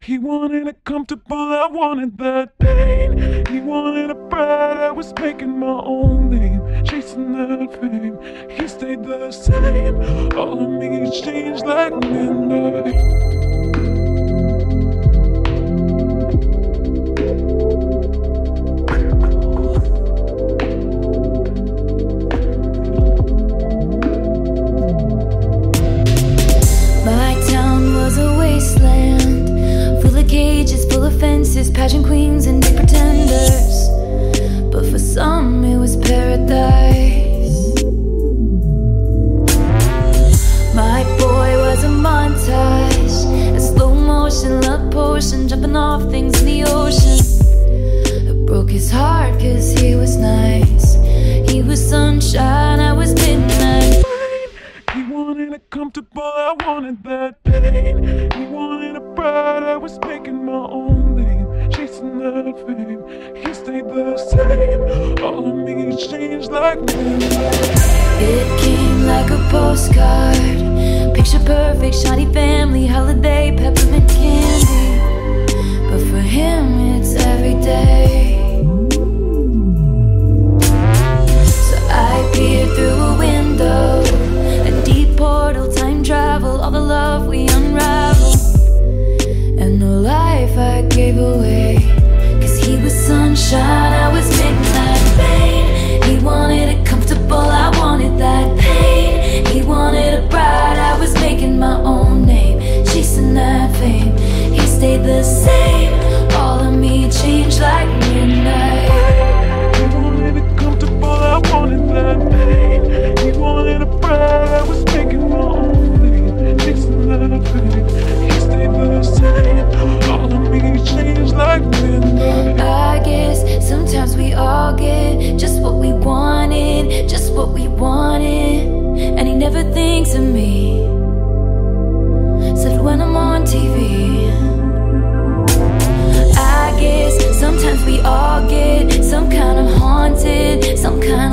He wanted it comfortable, I wanted that pain. He wanted a bride, I was making my own name, chasing that fame. He stayed the same, all of me changed like midnight. Of pageant queens and big pretenders. But for some, it was paradise. My boy was a montage, a slow motion love potion, jumping off things in the ocean. It broke his heart cause he was nice. He was sunshine, I was midnight. He wanted a comfortable, I wanted that pain. He wanted a chasing. He stayed the same, all of me changed like midnight. It came like a postcard. Picture perfect, shiny family, holiday, peppermint candy. But for him, it's every day. So I peered through a window, a deep portal, time travel, all the love we unravel. And the life I gave away. Cause he was sunshine, just what we wanted. And he never thinks of me. Said when I'm on TV. I guess sometimes we all get some kind of haunted, some kind.